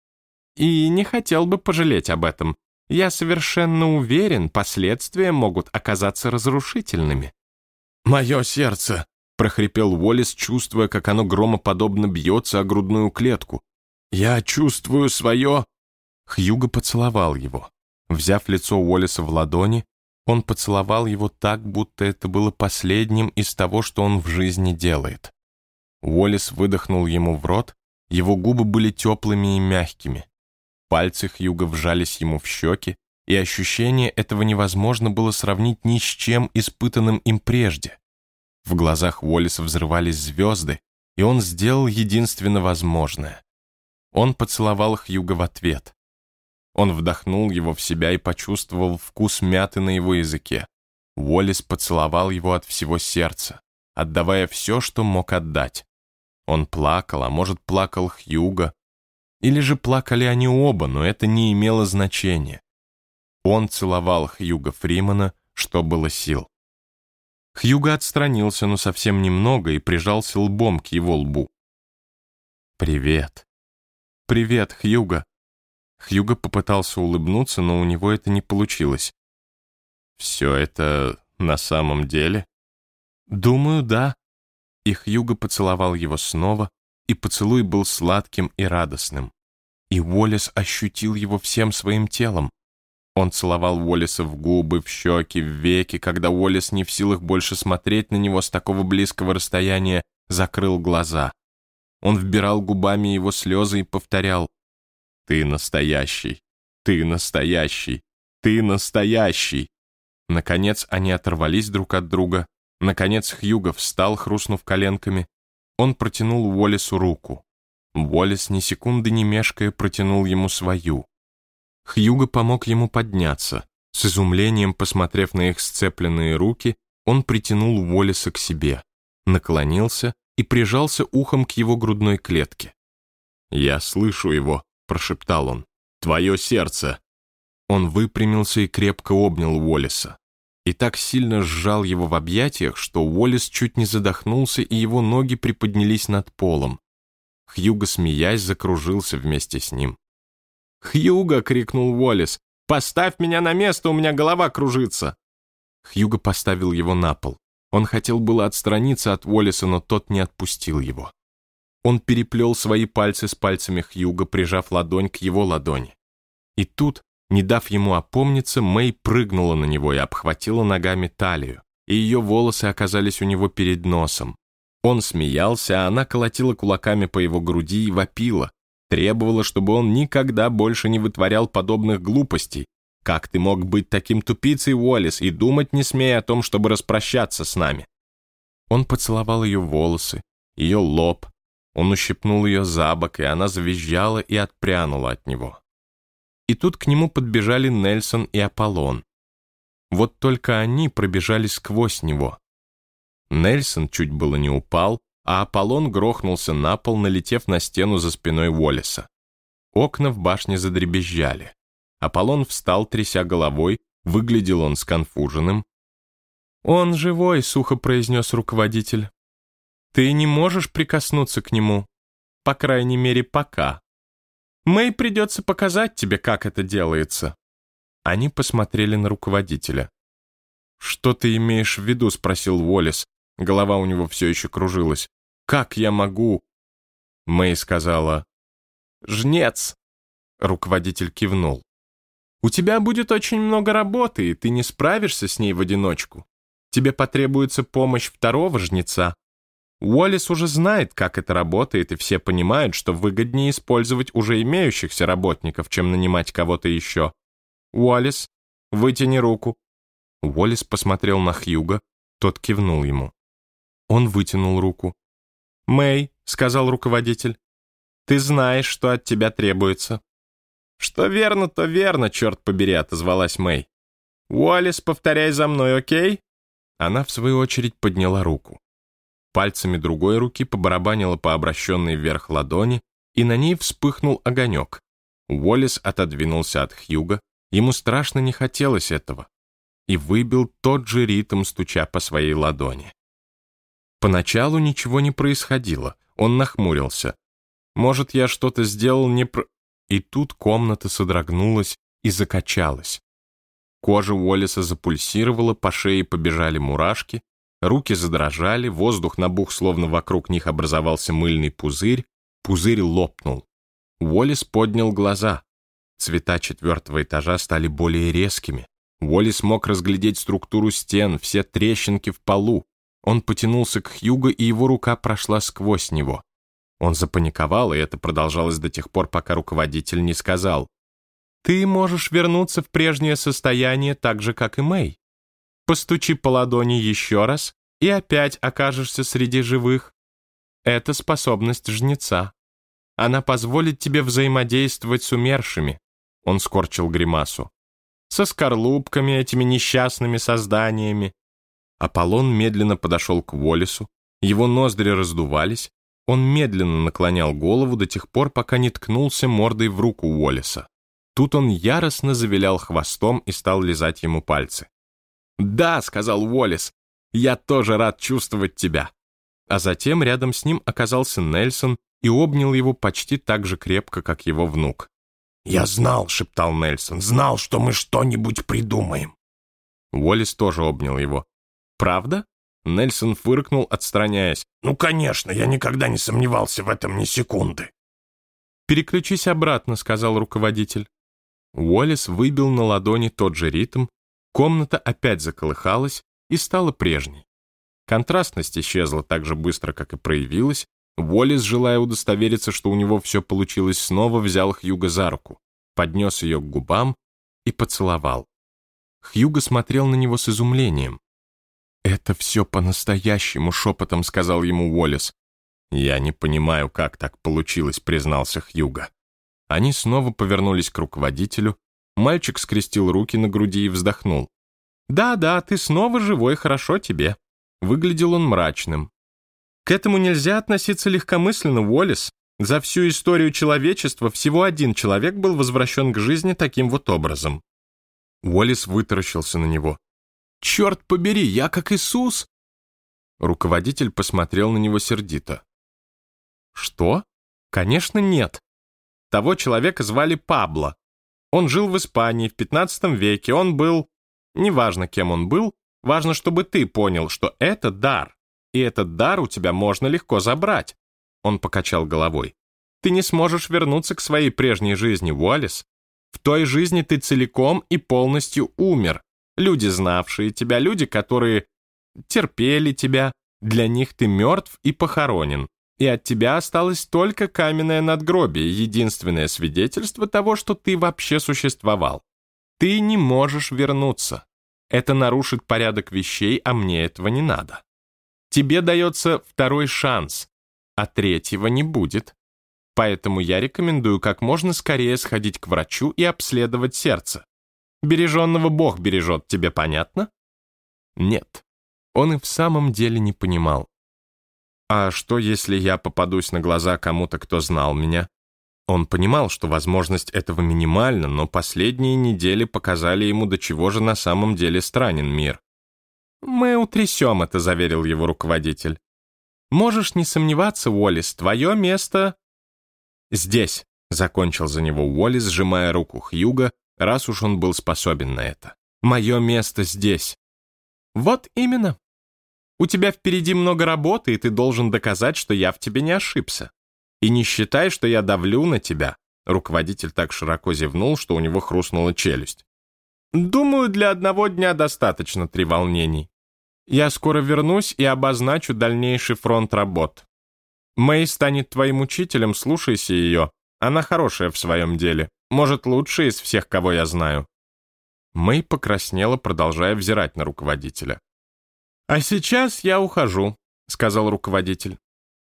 S1: И не хотел бы пожалеть об этом. Я совершенно уверен, последствия могут оказаться разрушительными».
S2: «Мое сердце!» — прохрипел Уоллес, чувствуя, как оно громоподобно бьется о грудную клетку. «Я чувствую свое...»
S1: Хьюго поцеловал его. Взяв лицо Уоллеса в ладони, он поцеловал его так, будто это было последним из того, что он в жизни делает. Уоллес выдохнул ему в рот, его губы были теплыми и мягкими. Пальцы Хьюга вжались ему в щеки, и ощущение этого невозможно было сравнить ни с чем испытанным им прежде. В глазах Уоллеса взрывались звезды, и он сделал единственно возможное. Он поцеловал Хьюга в ответ. Он вдохнул его в себя и почувствовал вкус мяты на его языке. Уоллес поцеловал его от всего сердца, отдавая все, что мог отдать. Он плакал, а может, плакал Хьюга, или же плакали они оба, но это не имело значения. Он целовал Хьюга Фримана, что было сил. Хьюга отстранился, но совсем немного, и прижался лбом к его лбу. «Привет. Привет, Хьюга». Хьюга попытался улыбнуться, но у него это не получилось. «Все это на самом деле?» «Думаю, да». И Хьюга поцеловал его снова, и поцелуй был сладким и радостным. И Уоллес ощутил его всем своим телом. Он целовал Уоллеса в губы, в щеки, в веки, когда Уоллес не в силах больше смотреть на него с такого близкого расстояния, закрыл глаза. Он вбирал губами его слезы и повторял «Ты настоящий! Ты настоящий! Ты настоящий!» Наконец они оторвались друг от друга. Наконец Хьюго встал, хрустнув коленками, он протянул Уоллесу руку. Уоллес, ни секунды не мешкая, протянул ему свою. Хьюго помог ему подняться. С изумлением, посмотрев на их сцепленные руки, он притянул Уоллеса к себе, наклонился и прижался ухом к его грудной клетке. «Я слышу его», — прошептал он. «Твое сердце». Он выпрямился и крепко обнял Уоллеса и так сильно сжал его в объятиях, что Уоллес чуть не задохнулся, и его ноги приподнялись над полом. Хьюго, смеясь, закружился вместе с ним. «Хьюго!» — крикнул Уоллес. «Поставь меня на место, у меня голова кружится!» Хьюго поставил его на пол. Он хотел было отстраниться от Уоллеса, но тот не отпустил его. Он переплел свои пальцы с пальцами Хьюга, прижав ладонь к его ладони. И тут не дав ему опомниться, Мэй прыгнула на него и обхватила ногами талию, и ее волосы оказались у него перед носом. Он смеялся, а она колотила кулаками по его груди и вопила, требовала, чтобы он никогда больше не вытворял подобных глупостей. Как ты мог быть таким тупицей, Уоллес, и думать не смея о том, чтобы распрощаться с нами? Он поцеловал ее волосы, ее лоб, он ущипнул ее за бок, и она завизжала и отпрянула от него и тут к нему подбежали Нельсон и Аполлон. Вот только они пробежали сквозь него. Нельсон чуть было не упал, а Аполлон грохнулся на пол, налетев на стену за спиной Уоллеса. Окна в башне задребезжали. Аполлон встал, тряся головой, выглядел он сконфуженным. «Он живой», — сухо произнес руководитель. «Ты не можешь прикоснуться к нему, по крайней мере, пока». Мэй придется показать тебе, как это делается». Они посмотрели на руководителя. «Что ты имеешь в виду?» — спросил Уоллес. Голова у него все еще кружилась. «Как я могу?» Мэй сказала. «Жнец!» Руководитель кивнул. «У тебя будет очень много работы, и ты не справишься с ней в одиночку. Тебе потребуется помощь второго жнеца. Уоллес уже знает, как это работает, и все понимают, что выгоднее использовать уже имеющихся работников, чем нанимать кого-то еще. Уоллес, вытяни руку. Уоллес посмотрел на Хьюга, тот кивнул ему. Он вытянул руку. «Мэй», — сказал руководитель, — «ты знаешь, что от тебя требуется». «Что верно, то верно, черт побери», — отозвалась Мэй. «Уоллес, повторяй за мной, окей?» Она, в свою очередь, подняла руку пальцами другой руки побарабанила по обращенной вверх ладони, и на ней вспыхнул огонек. Уоллес отодвинулся от Хьюга, ему страшно не хотелось этого, и выбил тот же ритм, стуча по своей ладони. Поначалу ничего не происходило, он нахмурился. Может, я что-то сделал не про... И тут комната содрогнулась и закачалась. Кожа Уоллеса запульсировала, по шее побежали мурашки, руки задрожали, воздух набух, словно вокруг них образовался мыльный пузырь, пузырь лопнул. Уоллес поднял глаза. Цвета четвертого этажа стали более резкими. Уоллес мог разглядеть структуру стен, все трещинки в полу. Он потянулся к Хьюго, и его рука прошла сквозь него. Он запаниковал, и это продолжалось до тех пор, пока руководитель не сказал. «Ты можешь вернуться в прежнее состояние так же, как и Мэй. Постучи по ладони еще раз, и опять окажешься среди живых. Это способность жнеца. Она позволит тебе взаимодействовать с умершими». Он скорчил гримасу. «Со скорлупками, этими несчастными созданиями». Аполлон медленно подошел к Волесу, его ноздри раздувались, он медленно наклонял голову до тех пор, пока не ткнулся мордой в руку Уоллеса. Тут он яростно завилял хвостом и стал лизать ему пальцы. «Да», — сказал Уоллес, — «я тоже рад чувствовать тебя». А затем рядом с ним оказался Нельсон и обнял его почти так же крепко, как его внук.
S2: «Я знал», — шептал Нельсон, — «знал, что мы что-нибудь придумаем».
S1: Уоллес тоже обнял его. «Правда?» Нельсон фыркнул, отстраняясь.
S2: «Ну, конечно, я никогда не сомневался в этом ни секунды».
S1: «Переключись обратно», — сказал руководитель. Уоллес выбил на ладони тот же ритм, комната опять заколыхалась и стала прежней. Контрастность исчезла так же быстро, как и проявилась. Уоллес, желая удостовериться, что у него все получилось, снова взял Хьюга за руку, поднес ее к губам и поцеловал. Хьюга смотрел на него с изумлением. «Это все по-настоящему», — шепотом сказал ему Уоллес. «Я не понимаю, как так получилось», — признался Хьюга. Они снова повернулись к руководителю. Мальчик скрестил руки на груди и вздохнул. «Да-да, ты снова живой, хорошо тебе». Выглядел он мрачным. «К этому нельзя относиться легкомысленно, Уоллес. За всю историю человечества всего один человек был возвращен к жизни таким вот образом». Уоллес вытаращился на него. Черт побери, я как Иисус!» Руководитель посмотрел на него сердито. «Что? Конечно, нет. Того человека звали Пабло. Он жил в Испании в 15 веке, он был... Неважно, кем он был, важно, чтобы ты понял, что это дар, и этот дар у тебя можно легко забрать». Он покачал головой. «Ты не сможешь вернуться к своей прежней жизни, Уоллес. В той жизни ты целиком и полностью умер. Люди, знавшие тебя, люди, которые терпели тебя, для них ты мертв и похоронен, и от тебя осталось только каменное надгробие, единственное свидетельство того, что ты вообще существовал. Ты не можешь вернуться. Это нарушит порядок вещей, а мне этого не надо. Тебе дается второй шанс, а третьего не будет. Поэтому я рекомендую как можно скорее сходить к врачу и обследовать сердце. Береженного Бог бережет, тебе понятно? Нет, он и в самом деле не понимал. А что, если я попадусь на глаза кому-то, кто знал меня? Он понимал, что возможность этого минимальна, но последние недели показали ему, до чего же на самом деле странен мир. «Мы утрясем это», — заверил его руководитель. «Можешь не сомневаться, Уоллес, твое место...» «Здесь», — закончил за него Уоллес, сжимая руку Хьюга, раз уж он был способен на это. Мое место здесь. Вот именно. У тебя впереди много работы, и ты должен доказать, что я в тебе не ошибся. И не считай, что я давлю на тебя. Руководитель так широко зевнул, что у него хрустнула челюсть. Думаю, для одного дня достаточно три волнений. Я скоро вернусь и обозначу дальнейший фронт работ. Мэй станет твоим учителем, слушайся ее. Она хорошая в своем деле. Может, лучшая из всех, кого я знаю». Мэй покраснела, продолжая взирать на руководителя. «А сейчас я ухожу», — сказал руководитель.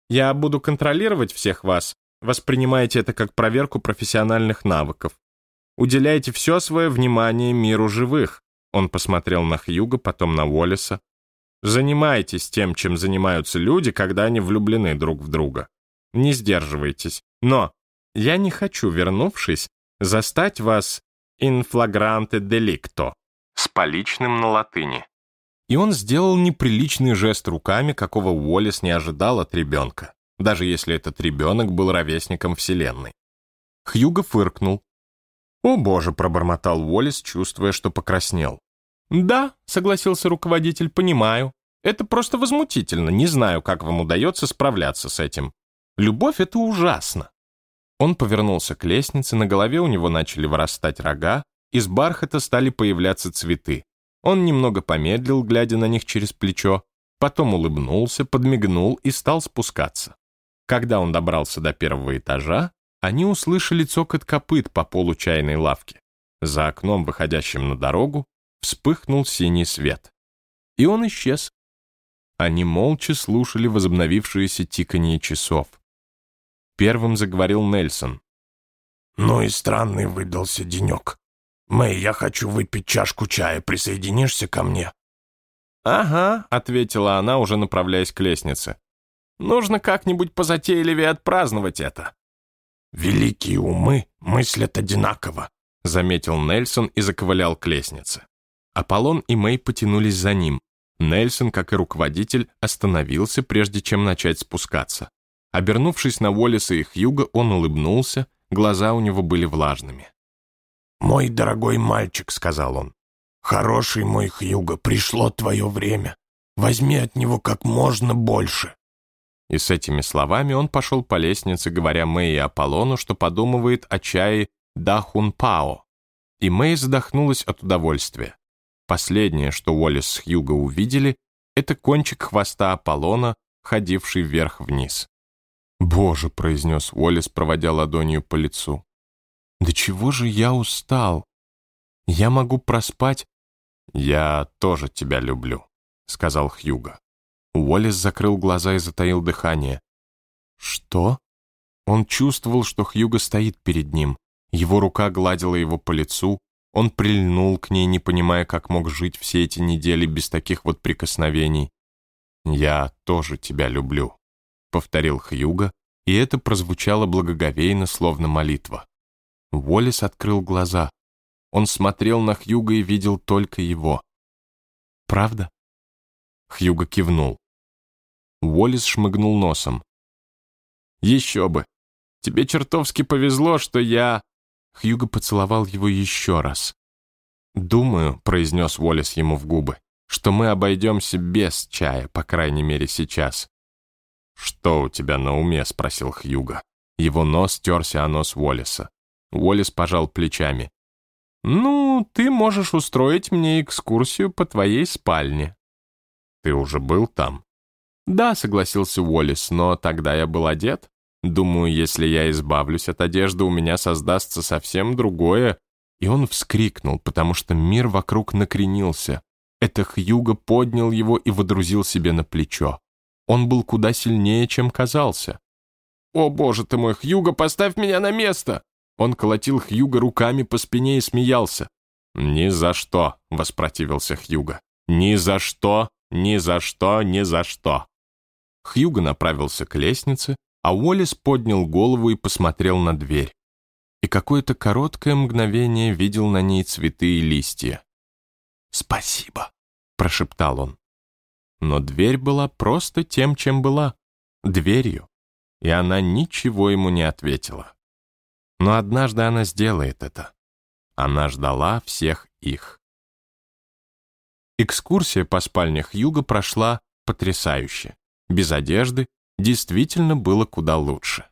S1: «Я буду контролировать всех вас. Воспринимайте это как проверку профессиональных навыков. Уделяйте все свое внимание миру живых». Он посмотрел на Хьюга, потом на Уоллеса. «Занимайтесь тем, чем занимаются люди, когда они влюблены друг в друга. не сдерживайтесь. Но я не хочу, вернувшись, застать вас flagrante delicto с поличным на латыни. И он сделал неприличный жест руками, какого Уоллес не ожидал от ребенка, даже если этот ребенок был ровесником Вселенной. Хьюго фыркнул. «О боже», — пробормотал Уоллес, чувствуя, что покраснел. «Да», — согласился руководитель, — «понимаю. Это просто возмутительно. Не знаю, как вам удается справляться с этим. Любовь — это ужасно». Он повернулся к лестнице, на голове у него начали вырастать рога, из бархата стали появляться цветы. Он немного помедлил, глядя на них через плечо, потом улыбнулся, подмигнул и стал спускаться. Когда он добрался до первого этажа, они услышали цокот копыт по полу чайной лавки. За окном, выходящим на дорогу, вспыхнул синий свет. И он исчез. Они молча слушали возобновившееся тиканье часов. Первым заговорил Нельсон.
S3: «Ну и странный выдался денек. Мэй, я хочу выпить чашку чая. Присоединишься ко мне?»
S1: «Ага», — ответила она, уже направляясь к лестнице. «Нужно как-нибудь позатейливее отпраздновать это».
S3: «Великие умы мыслят одинаково», —
S1: заметил Нельсон и заковылял к лестнице. Аполлон и Мэй потянулись за ним. Нельсон, как и руководитель, остановился, прежде чем начать спускаться. Обернувшись на Уоллеса и Хьюга, он улыбнулся, глаза у него были влажными.
S3: «Мой дорогой мальчик», — сказал он, — «хороший мой Хьюга, пришло твое время. Возьми от него как можно больше».
S1: И с этими словами он пошел по лестнице, говоря Мэй и Аполлону, что подумывает о чае Дахун Пао. И Мэй задохнулась от удовольствия. Последнее, что Уоллес с Хьюго увидели, это кончик хвоста Аполлона, ходивший вверх-вниз. «Боже», — произнес Уоллес, проводя ладонью по лицу. «Да чего же я устал? Я могу проспать...» «Я тоже тебя люблю», — сказал Хьюго. Уоллес закрыл глаза и затаил дыхание. «Что?» Он чувствовал, что Хьюго стоит перед ним. Его рука гладила его по лицу, он прильнул к ней, не понимая, как мог жить все эти недели без таких вот прикосновений. «Я тоже тебя люблю», повторил Хьюга, и это прозвучало благоговейно, словно молитва. Уоллес открыл глаза. Он смотрел на Хьюга и видел только его. «Правда?» Хьюга кивнул. Уоллес шмыгнул носом. «Еще бы! Тебе чертовски повезло, что я...» Хьюга поцеловал его еще раз. «Думаю», — произнес Уоллес ему в губы, «что мы обойдемся без чая, по крайней мере, сейчас. «Что у тебя на уме?» — спросил Хьюга. Его нос терся о нос Уоллеса. Уоллес пожал плечами. «Ну, ты можешь устроить мне экскурсию по твоей спальне». «Ты уже был там?» «Да», — согласился Уоллес, «но тогда я был одет. Думаю, если я избавлюсь от одежды, у меня создастся совсем другое». И он вскрикнул, потому что мир вокруг накренился. Это Хьюго поднял его и водрузил себе на плечо. Он был куда сильнее, чем казался. «О, боже ты мой, Хьюго, поставь меня на место!» Он колотил Хьюго руками по спине и смеялся. «Ни за что!» — воспротивился Хьюго. «Ни за что! Ни за что! Ни за что!» Хьюго направился к лестнице, а Уоллес поднял голову и посмотрел на дверь. И какое-то короткое мгновение видел на ней цветы и листья.
S3: «Спасибо», —
S1: прошептал он. Но дверь была просто тем, чем была, дверью, и она ничего ему не ответила. Но однажды она сделает это. Она ждала всех их. Экскурсия по спальнях Юга прошла потрясающе. Без одежды действительно было куда лучше.